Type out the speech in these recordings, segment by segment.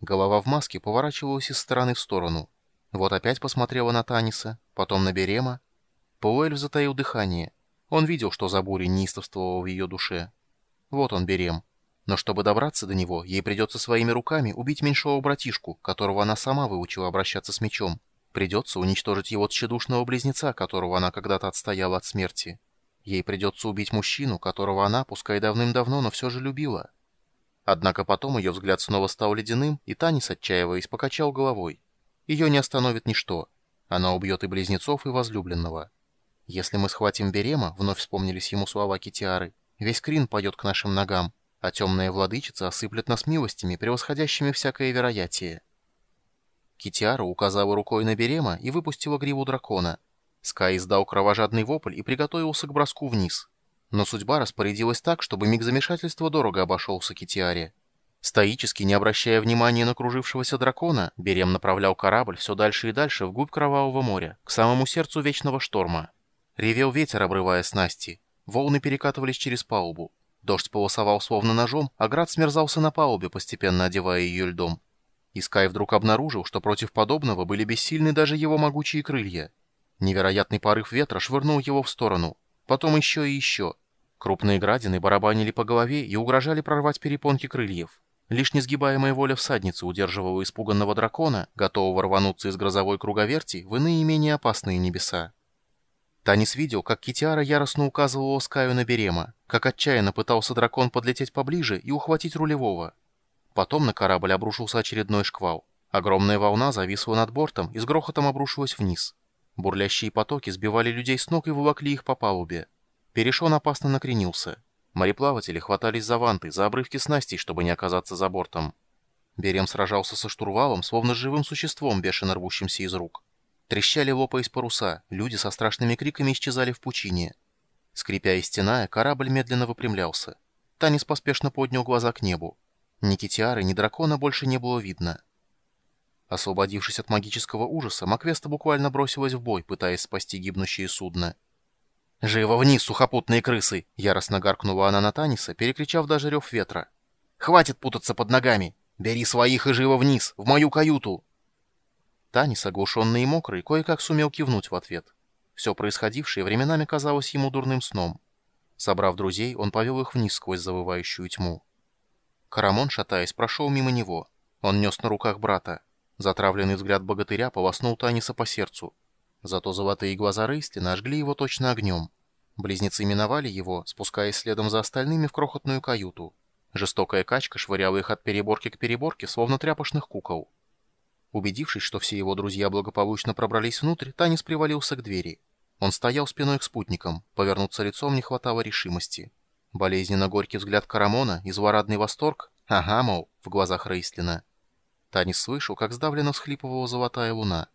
Голова в маске поворачивалась из стороны в сторону. Вот опять посмотрела на Таниса, потом на Берема. Пауэль затаил дыхание. Он видел, что за бурей неистовствовало в ее душе. Вот он, Берем. Но чтобы добраться до него, ей придется своими руками убить меньшого братишку, которого она сама выучила обращаться с мечом. Придется уничтожить его тщедушного близнеца, которого она когда-то отстояла от смерти. Ей придется убить мужчину, которого она, пускай давным-давно, но все же любила. Однако потом ее взгляд снова стал ледяным, и Танис, отчаиваясь, покачал головой. Ее не остановит ничто. Она убьет и близнецов, и возлюбленного. Если мы схватим Берема, вновь вспомнились ему слова Китиары, весь Крин пойдет к нашим ногам а темная владычица осыплет нас милостями, превосходящими всякое вероятие. Китиара указала рукой на Берема и выпустила гриву дракона. Скай издал кровожадный вопль и приготовился к броску вниз. Но судьба распорядилась так, чтобы миг замешательства дорого обошелся Китиаре. Стоически, не обращая внимания на кружившегося дракона, Берем направлял корабль все дальше и дальше вглубь Кровавого моря, к самому сердцу Вечного Шторма. Ревел ветер, обрывая снасти. Волны перекатывались через палубу. Дождь полосовал словно ножом, а град смерзался на палубе, постепенно одевая ее льдом. И Скай вдруг обнаружил, что против подобного были бессильны даже его могучие крылья. Невероятный порыв ветра швырнул его в сторону. Потом еще и еще. Крупные градины барабанили по голове и угрожали прорвать перепонки крыльев. Лишь несгибаемая воля всадницы удерживала испуганного дракона, готового рвануться из грозовой круговерти в иные менее опасные небеса. Танис видел, как Китиара яростно указывала Скаю на Берема, как отчаянно пытался дракон подлететь поближе и ухватить рулевого. Потом на корабль обрушился очередной шквал. Огромная волна зависла над бортом и с грохотом обрушилась вниз. Бурлящие потоки сбивали людей с ног и вывокли их по палубе. Перешон опасно накренился. Мореплаватели хватались за ванты, за обрывки снастей, чтобы не оказаться за бортом. Берем сражался со штурвалом, словно живым существом, бешено рвущимся из рук. Трещали лопаясь паруса, люди со страшными криками исчезали в пучине. Скрипя и стеная, корабль медленно выпрямлялся. Танис поспешно поднял глаза к небу. Ни Китиары, ни дракона больше не было видно. Освободившись от магического ужаса, Маквеста буквально бросилась в бой, пытаясь спасти гибнущее судно. «Живо вниз, сухопутные крысы!» — яростно гаркнула она на Таниса, перекричав даже рев ветра. «Хватит путаться под ногами! Бери своих и живо вниз, в мою каюту!» Танис, оглушенный и мокрый, кое-как сумел кивнуть в ответ. Все происходившее временами казалось ему дурным сном. Собрав друзей, он повел их вниз сквозь завывающую тьму. Карамон, шатаясь, прошел мимо него. Он нес на руках брата. Затравленный взгляд богатыря полоснул Таниса по сердцу. Зато золотые глаза Рейстлина ожгли его точно огнем. Близнецы миновали его, спускаясь следом за остальными в крохотную каюту. Жестокая качка швыряла их от переборки к переборке, словно тряпочных кукол. Убедившись, что все его друзья благополучно пробрались внутрь, Танис привалился к двери. Он стоял спиной к спутникам, повернуться лицом не хватало решимости. Болезненно горький взгляд Карамона и злорадный восторг, ага, мол, в глазах Рейстлина. Танис слышал, как сдавленно всхлипывала золотая луна.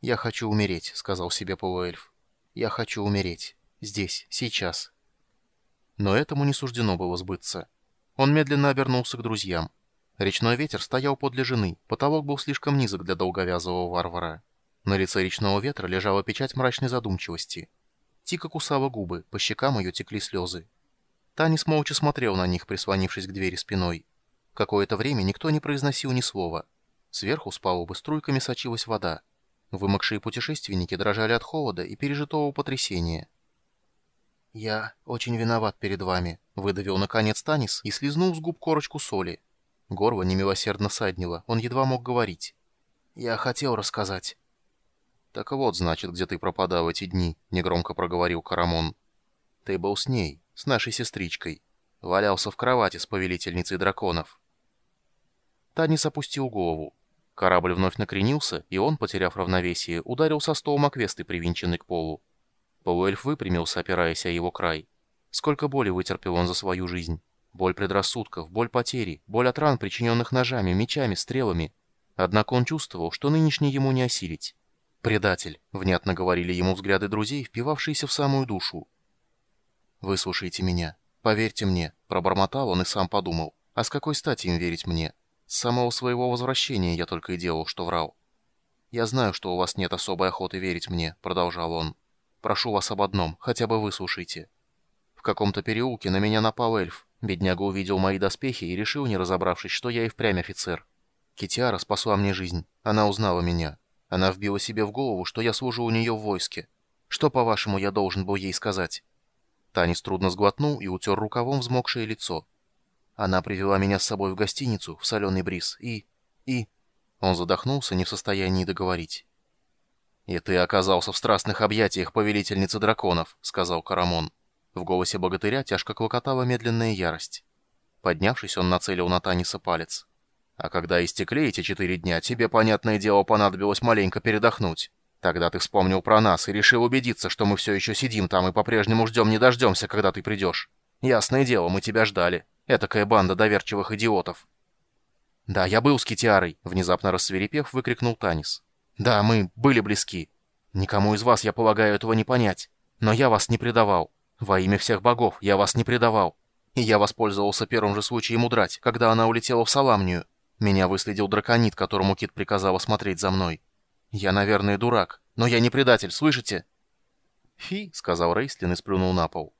«Я хочу умереть», — сказал себе полуэльф. «Я хочу умереть. Здесь, сейчас». Но этому не суждено было сбыться. Он медленно обернулся к друзьям. Речной ветер стоял подле жены, потолок был слишком низок для долговязого варвара. На лице речного ветра лежала печать мрачной задумчивости. Тика кусала губы, по щекам ее текли слезы. Танис молча смотрел на них, прислонившись к двери спиной. Какое-то время никто не произносил ни слова. Сверху с палубы струйками сочилась вода. Вымокшие путешественники дрожали от холода и пережитого потрясения. «Я очень виноват перед вами», — выдавил наконец Танис и слезнул с губ корочку соли. Горло немилосердно саднило, он едва мог говорить. «Я хотел рассказать». «Так вот, значит, где ты пропадал эти дни», — негромко проговорил Карамон. «Ты был с ней, с нашей сестричкой. Валялся в кровати с повелительницей драконов». Танис опустил голову. Корабль вновь накренился, и он, потеряв равновесие, ударил со стол Маквесты, привинченный к полу. Полуэльф выпрямился, опираясь о его край. Сколько боли вытерпел он за свою жизнь. Боль предрассудков, боль потери, боль от ран, причиненных ножами, мечами, стрелами. Однако он чувствовал, что нынешний ему не осилить. «Предатель», — внятно говорили ему взгляды друзей, впивавшиеся в самую душу. «Выслушайте меня. Поверьте мне», — пробормотал он и сам подумал. «А с какой стати им верить мне? С самого своего возвращения я только и делал, что врал». «Я знаю, что у вас нет особой охоты верить мне», — продолжал он. «Прошу вас об одном, хотя бы выслушайте. В каком-то переулке на меня напал эльф. Бедняга увидел мои доспехи и решил, не разобравшись, что я и впрямь офицер. Китиара спасла мне жизнь. Она узнала меня. Она вбила себе в голову, что я служу у нее в войске. Что, по-вашему, я должен был ей сказать?» Танис трудно сглотнул и утер рукавом взмокшее лицо. Она привела меня с собой в гостиницу, в соленый бриз, и... и... Он задохнулся, не в состоянии договорить. «И ты оказался в страстных объятиях повелительницы драконов», — сказал Карамон. В голосе богатыря тяжко клокотала медленная ярость. Поднявшись, он нацелил на Таниса палец. «А когда истекли эти четыре дня, тебе, понятное дело, понадобилось маленько передохнуть. Тогда ты вспомнил про нас и решил убедиться, что мы все еще сидим там и по-прежнему ждем не дождемся, когда ты придешь. Ясное дело, мы тебя ждали. Этакая банда доверчивых идиотов». «Да, я был с Китиарой», — внезапно рассверепев, выкрикнул Танис. «Да, мы были близки. Никому из вас, я полагаю, этого не понять. Но я вас не предавал. Во имя всех богов я вас не предавал. И я воспользовался первым же случаем удрать, когда она улетела в Саламнию. Меня выследил драконит, которому Кит приказал смотреть за мной. Я, наверное, дурак, но я не предатель, слышите?» «Фи», — сказал Рейстлин и сплюнул на пол.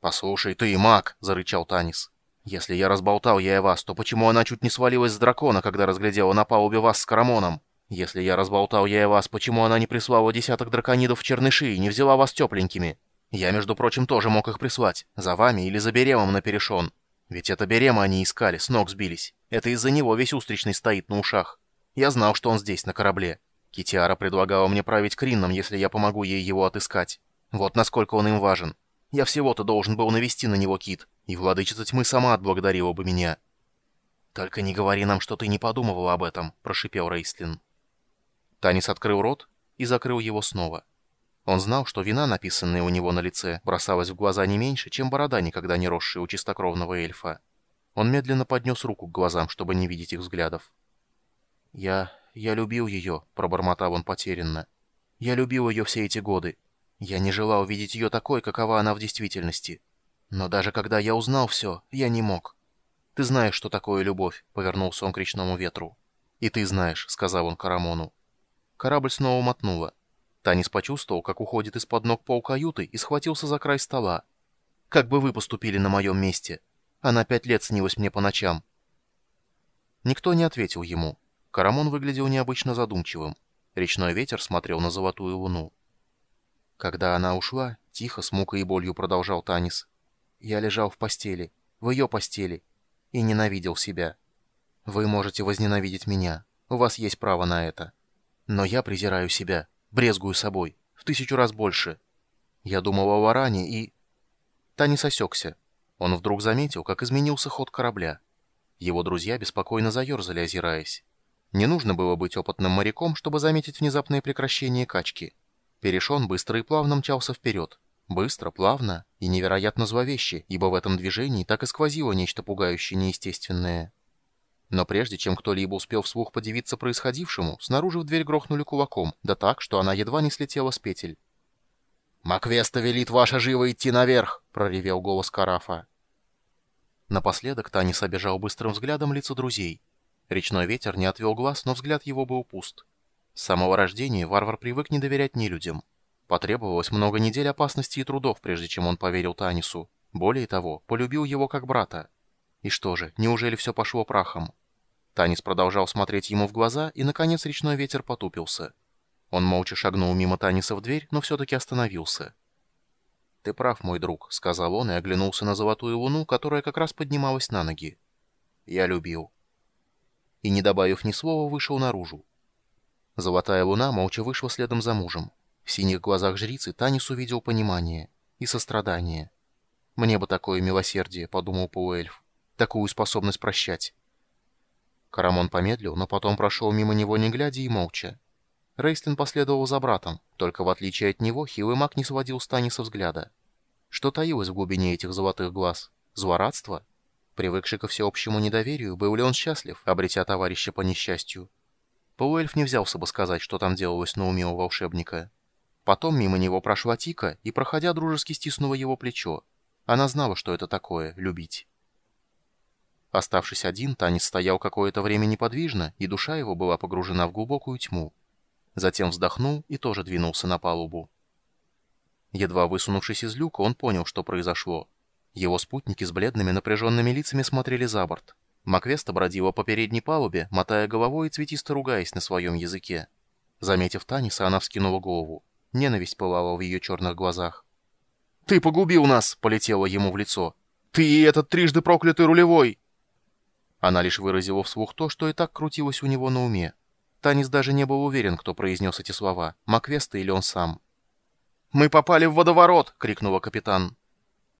«Послушай, ты маг!» — зарычал Танис. «Если я разболтал и вас, то почему она чуть не свалилась с дракона, когда разглядела на палубе вас с Карамоном? Если я разболтал и вас, почему она не прислала десяток драконидов в черныши и не взяла вас тепленькими? Я, между прочим, тоже мог их прислать. За вами или за Беремом на перешон. Ведь это Берема они искали, с ног сбились. Это из-за него весь устричный стоит на ушах. Я знал, что он здесь, на корабле. Китиара предлагала мне править Кринном, если я помогу ей его отыскать. Вот насколько он им важен. Я всего-то должен был навести на него кит, и владычица тьмы сама отблагодарила бы меня. «Только не говори нам, что ты не подумывал об этом», — прошипел Рейстлин. Танис открыл рот и закрыл его снова. Он знал, что вина, написанная у него на лице, бросалась в глаза не меньше, чем борода, никогда не росшая у чистокровного эльфа. Он медленно поднес руку к глазам, чтобы не видеть их взглядов. «Я... я любил ее», — пробормотал он потерянно. «Я любил ее все эти годы. Я не желал видеть ее такой, какова она в действительности. Но даже когда я узнал все, я не мог. Ты знаешь, что такое любовь», — повернулся он к речному ветру. «И ты знаешь», — сказал он Карамону. Корабль снова мотнуло. Танис почувствовал, как уходит из-под ног пол каюты и схватился за край стола. «Как бы вы поступили на моем месте? Она пять лет снилась мне по ночам». Никто не ответил ему. Карамон выглядел необычно задумчивым. Речной ветер смотрел на золотую луну. Когда она ушла, тихо, с мукой и болью продолжал Танис. Я лежал в постели, в ее постели, и ненавидел себя. Вы можете возненавидеть меня. У вас есть право на это. Но я презираю себя брезгую собой, в тысячу раз больше. Я думал о Варане и... Танис осекся. Он вдруг заметил, как изменился ход корабля. Его друзья беспокойно заерзали, озираясь. Не нужно было быть опытным моряком, чтобы заметить внезапное прекращение качки. Перешон быстро и плавно мчался вперед. Быстро, плавно и невероятно зловеще, ибо в этом движении так и сквозило нечто пугающее неестественное. Но прежде чем кто-либо успел вслух подивиться происходившему, снаружи в дверь грохнули кулаком, да так, что она едва не слетела с петель. «Маквеста велит ваша живо идти наверх!» — проревел голос Карафа. Напоследок Танис обежал быстрым взглядом лица друзей. Речной ветер не отвел глаз, но взгляд его был пуст. С самого рождения варвар привык не доверять ни людям. Потребовалось много недель опасности и трудов, прежде чем он поверил Танису. Более того, полюбил его как брата. И что же, неужели все пошло прахом? Танис продолжал смотреть ему в глаза, и, наконец, речной ветер потупился. Он молча шагнул мимо Таниса в дверь, но все-таки остановился. «Ты прав, мой друг», — сказал он и оглянулся на золотую луну, которая как раз поднималась на ноги. «Я любил». И, не добавив ни слова, вышел наружу. Золотая луна молча вышла следом за мужем. В синих глазах жрицы Танис увидел понимание и сострадание. «Мне бы такое милосердие», — подумал полуэльф такую способность прощать. Карамон помедлил, но потом прошел мимо него не глядя и молча. Рейстлин последовал за братом, только в отличие от него хилый маг не сводил с Таниса взгляда. Что таилось в глубине этих золотых глаз? Злорадство? Привыкший ко всеобщему недоверию, был ли он счастлив, обретя товарища по несчастью? Полуэльф не взялся бы сказать, что там делалось на уме у волшебника. Потом мимо него прошла Тика и, проходя, дружески стиснула его плечо. Она знала, что это такое — любить. Оставшись один, Танис стоял какое-то время неподвижно, и душа его была погружена в глубокую тьму. Затем вздохнул и тоже двинулся на палубу. Едва высунувшись из люка, он понял, что произошло. Его спутники с бледными напряженными лицами смотрели за борт. Маквеста бродила по передней палубе, мотая головой и цветисто ругаясь на своем языке. Заметив Таниса, она вскинула голову. Ненависть пылала в ее черных глазах. «Ты погубил нас!» — полетело ему в лицо. «Ты и этот трижды проклятый рулевой!» Она лишь выразила вслух то, что и так крутилось у него на уме. Танис даже не был уверен, кто произнес эти слова, Маквеста или он сам. «Мы попали в водоворот!» — крикнула капитан.